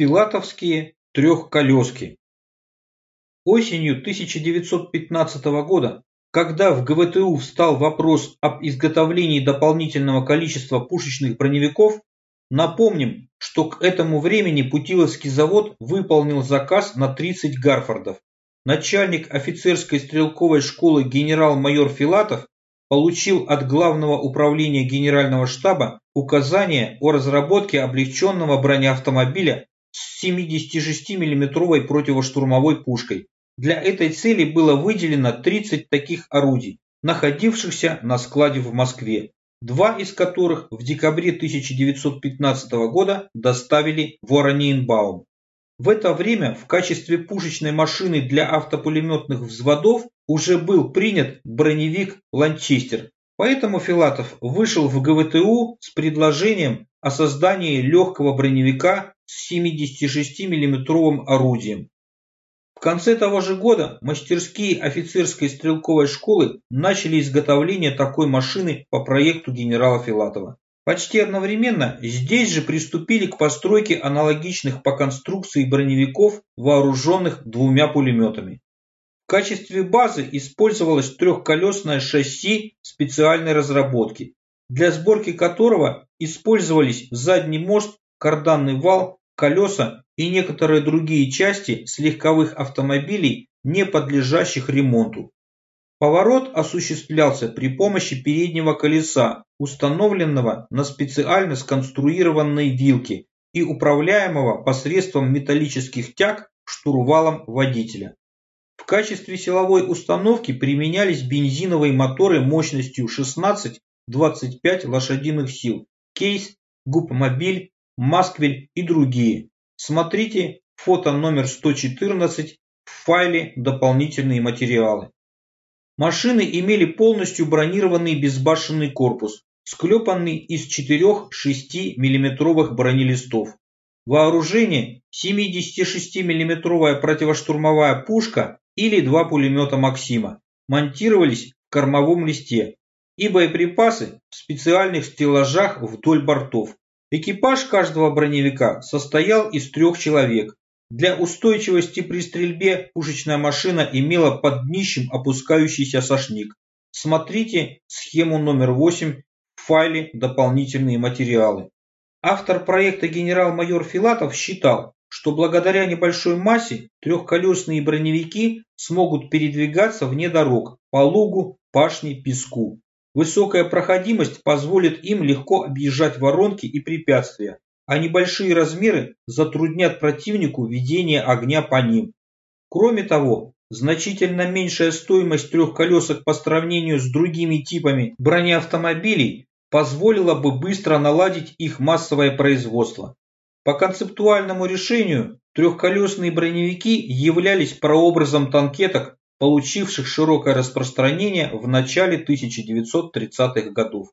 Филатовские трехколески. Осенью 1915 года, когда в ГВТУ встал вопрос об изготовлении дополнительного количества пушечных броневиков, напомним, что к этому времени Путиловский завод выполнил заказ на 30 Гарфордов. Начальник офицерской стрелковой школы генерал-майор Филатов получил от Главного управления Генерального штаба указание о разработке облегченного бронеавтомобиля с 76 миллиметровой противоштурмовой пушкой. Для этой цели было выделено 30 таких орудий, находившихся на складе в Москве, два из которых в декабре 1915 года доставили в Ораниенбаум. В это время в качестве пушечной машины для автопулеметных взводов уже был принят броневик «Ланчестер», поэтому Филатов вышел в ГВТУ с предложением о создании легкого броневика с 76 миллиметровым орудием. В конце того же года мастерские офицерской стрелковой школы начали изготовление такой машины по проекту генерала Филатова. Почти одновременно здесь же приступили к постройке аналогичных по конструкции броневиков, вооруженных двумя пулеметами. В качестве базы использовалось трехколесное шасси специальной разработки, для сборки которого использовались задний мост, карданный вал колеса и некоторые другие части с легковых автомобилей, не подлежащих ремонту. Поворот осуществлялся при помощи переднего колеса, установленного на специально сконструированной вилке и управляемого посредством металлических тяг штурвалом водителя. В качестве силовой установки применялись бензиновые моторы мощностью 16-25 лошадиных сил, кейс, губмобиль Москвель и другие. Смотрите фото номер 114 в файле «Дополнительные материалы». Машины имели полностью бронированный безбашенный корпус, склепанный из 4-6 мм бронелистов. Вооружение 76 миллиметровая противоштурмовая пушка или два пулемета «Максима» монтировались в кормовом листе и боеприпасы в специальных стеллажах вдоль бортов. Экипаж каждого броневика состоял из трех человек. Для устойчивости при стрельбе пушечная машина имела под днищем опускающийся сошник. Смотрите схему номер 8 в файле «Дополнительные материалы». Автор проекта генерал-майор Филатов считал, что благодаря небольшой массе трехколесные броневики смогут передвигаться вне дорог, по лугу, пашне, песку. Высокая проходимость позволит им легко объезжать воронки и препятствия, а небольшие размеры затруднят противнику ведение огня по ним. Кроме того, значительно меньшая стоимость трехколесок по сравнению с другими типами бронеавтомобилей позволила бы быстро наладить их массовое производство. По концептуальному решению трехколесные броневики являлись прообразом танкеток получивших широкое распространение в начале 1930-х годов.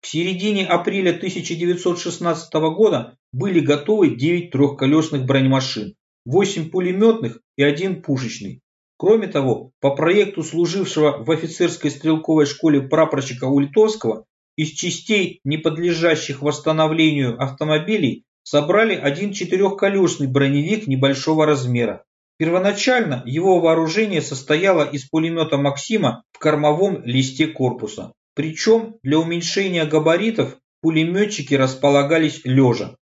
К середине апреля 1916 года были готовы 9 трехколесных бронемашин, 8 пулеметных и 1 пушечный. Кроме того, по проекту служившего в офицерской стрелковой школе прапорщика Ультовского, из частей, не подлежащих восстановлению автомобилей, собрали один четырехколесный броневик небольшого размера. Первоначально его вооружение состояло из пулемета «Максима» в кормовом листе корпуса. Причем для уменьшения габаритов пулеметчики располагались лежа.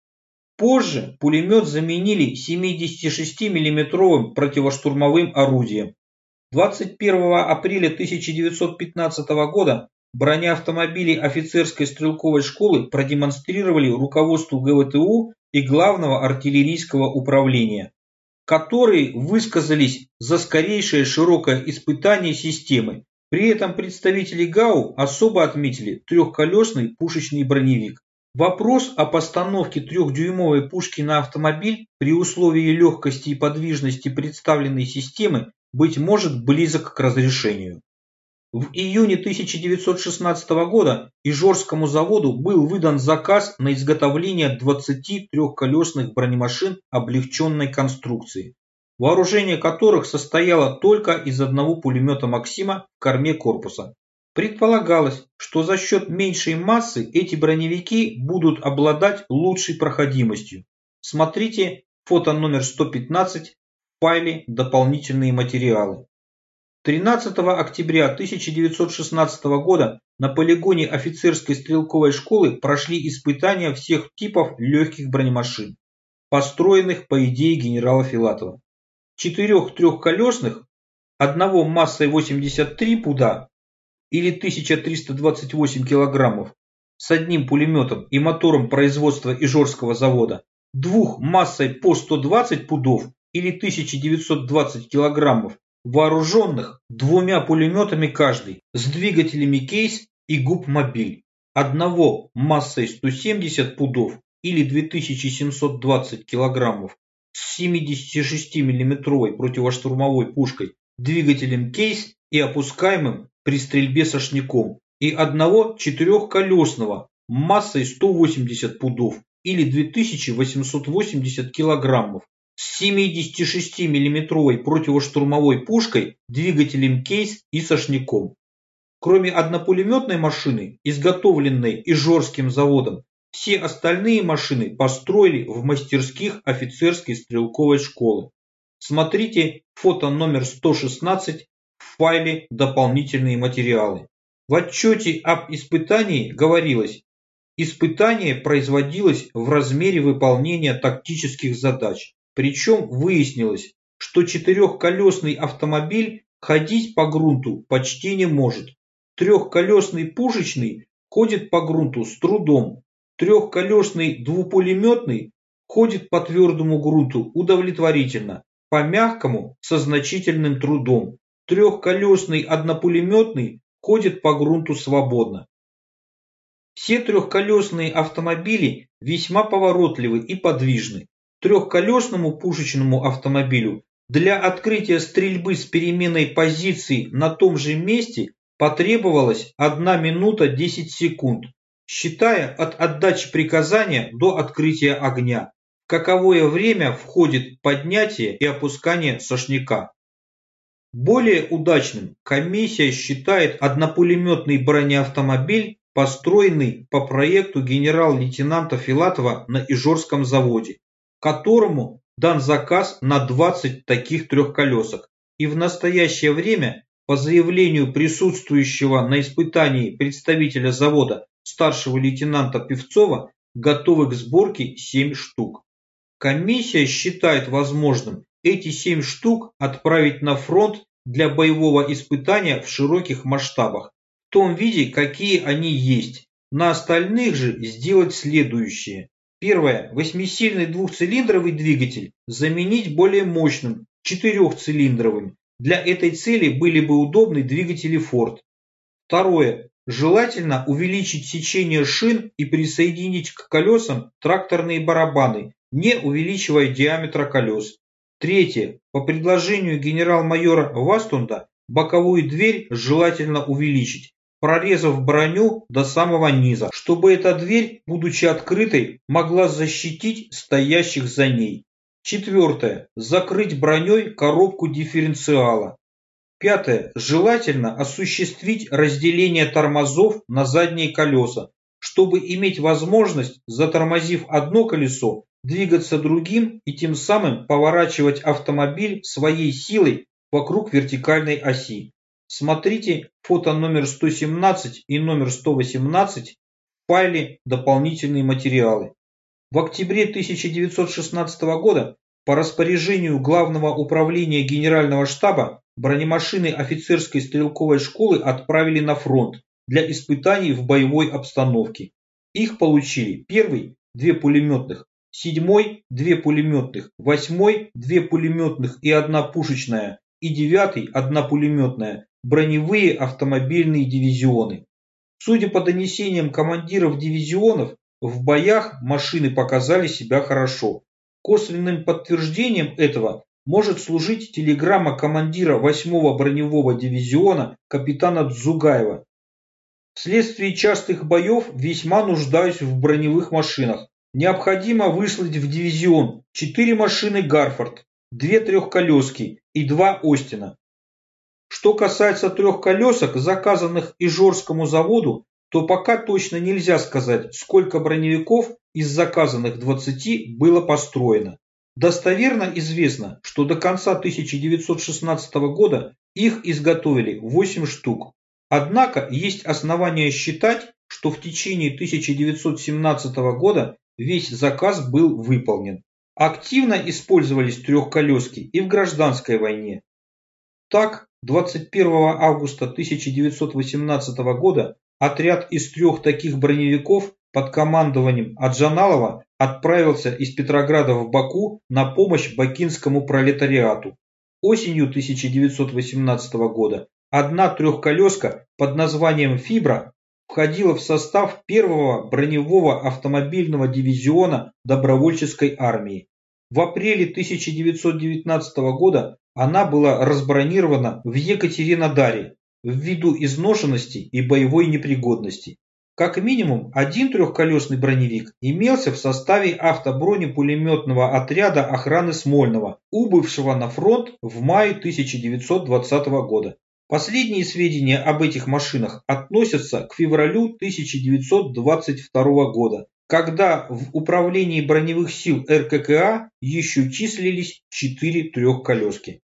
Позже пулемет заменили 76 миллиметровым противоштурмовым орудием. 21 апреля 1915 года бронеавтомобили офицерской стрелковой школы продемонстрировали руководству ГВТУ и Главного артиллерийского управления которые высказались за скорейшее широкое испытание системы. При этом представители ГАУ особо отметили трехколесный пушечный броневик. Вопрос о постановке трехдюймовой пушки на автомобиль при условии легкости и подвижности представленной системы быть может близок к разрешению. В июне 1916 года Ижорскому заводу был выдан заказ на изготовление 20 трехколесных бронемашин облегченной конструкции, вооружение которых состояло только из одного пулемета «Максима» в корме корпуса. Предполагалось, что за счет меньшей массы эти броневики будут обладать лучшей проходимостью. Смотрите фото номер 115 в файле «Дополнительные материалы». 13 октября 1916 года на полигоне офицерской стрелковой школы прошли испытания всех типов легких бронемашин, построенных по идее генерала Филатова. Четырех трехколесных, одного массой 83 пуда или 1328 килограммов с одним пулеметом и мотором производства Ижорского завода, двух массой по 120 пудов или 1920 килограммов, вооруженных двумя пулеметами каждый, с двигателями кейс и губ-мобиль, одного массой 170 пудов или 2720 килограммов с 76 миллиметровой противоштурмовой пушкой, двигателем кейс и опускаемым при стрельбе сошняком и одного четырехколесного массой 180 пудов или 2880 килограммов с 76 миллиметровой противоштурмовой пушкой, двигателем кейс и сошняком. Кроме однопулеметной машины, изготовленной Ижорским заводом, все остальные машины построили в мастерских офицерской стрелковой школы. Смотрите фото номер 116 в файле «Дополнительные материалы». В отчете об испытании говорилось, испытание производилось в размере выполнения тактических задач, причем выяснилось, что четырехколесный автомобиль ходить по грунту почти не может. Трехколесный пушечный ходит по грунту с трудом, трехколесный двупулеметный ходит по твердому грунту удовлетворительно, по мягкому со значительным трудом. Трехколесный однопулеметный ходит по грунту свободно. Все трехколесные автомобили весьма поворотливы и подвижны. Трехколесному пушечному автомобилю для открытия стрельбы с переменой позиции на том же месте потребовалось 1 минута 10 секунд, считая от отдачи приказания до открытия огня, каковое время входит поднятие и опускание сошняка. Более удачным комиссия считает однопулеметный бронеавтомобиль, построенный по проекту генерал-лейтенанта Филатова на Ижорском заводе, которому дан заказ на 20 таких трехколесок. И в настоящее время, по заявлению присутствующего на испытании представителя завода старшего лейтенанта Певцова, готовы к сборке 7 штук. Комиссия считает возможным эти семь штук отправить на фронт для боевого испытания в широких масштабах, в том виде, какие они есть. На остальных же сделать следующее. Первое. Восьмисильный двухцилиндровый двигатель заменить более мощным четырехцилиндровым. Для этой цели были бы удобны двигатели Ford. Второе. Желательно увеличить сечение шин и присоединить к колесам тракторные барабаны, не увеличивая диаметра колес. Третье. По предложению генерал-майора Вастунда боковую дверь желательно увеличить, прорезав броню до самого низа, чтобы эта дверь, будучи открытой, могла защитить стоящих за ней. Четвертое. Закрыть броней коробку дифференциала. Пятое. Желательно осуществить разделение тормозов на задние колеса, чтобы иметь возможность, затормозив одно колесо, двигаться другим и тем самым поворачивать автомобиль своей силой вокруг вертикальной оси. Смотрите фото номер 117 и номер 118 в файле «Дополнительные материалы». В октябре 1916 года по распоряжению Главного управления Генерального штаба бронемашины офицерской стрелковой школы отправили на фронт для испытаний в боевой обстановке. Их получили первый – две пулеметных, седьмой – две пулеметных, восьмой – две пулеметных и одна пушечная, и девятый – одна пулеметная, броневые автомобильные дивизионы. Судя по донесениям командиров дивизионов, в боях машины показали себя хорошо. Косвенным подтверждением этого может служить телеграмма командира 8-го броневого дивизиона капитана Дзугаева. Вследствие частых боев весьма нуждаюсь в броневых машинах. Необходимо выслать в дивизион 4 машины Гарфорд, 2 трехколески и 2 Остина. Что касается трехколесок, заказанных Ижорскому заводу, то пока точно нельзя сказать, сколько броневиков из заказанных 20 было построено. Достоверно известно, что до конца 1916 года их изготовили 8 штук. Однако есть основания считать, что в течение 1917 года весь заказ был выполнен. Активно использовались трехколески и в гражданской войне. Так, 21 августа 1918 года отряд из трех таких броневиков под командованием Аджаналова отправился из Петрограда в Баку на помощь бакинскому пролетариату. Осенью 1918 года одна трехколеска под названием «Фибра» входила в состав первого броневого автомобильного дивизиона добровольческой армии. В апреле 1919 года она была разбронирована в Екатеринодаре ввиду изношенности и боевой непригодности. Как минимум один трехколесный броневик имелся в составе автобронепулеметного отряда охраны Смольного, убывшего на фронт в мае 1920 года. Последние сведения об этих машинах относятся к февралю 1922 года, когда в управлении броневых сил РККА еще числились четыре трехколески.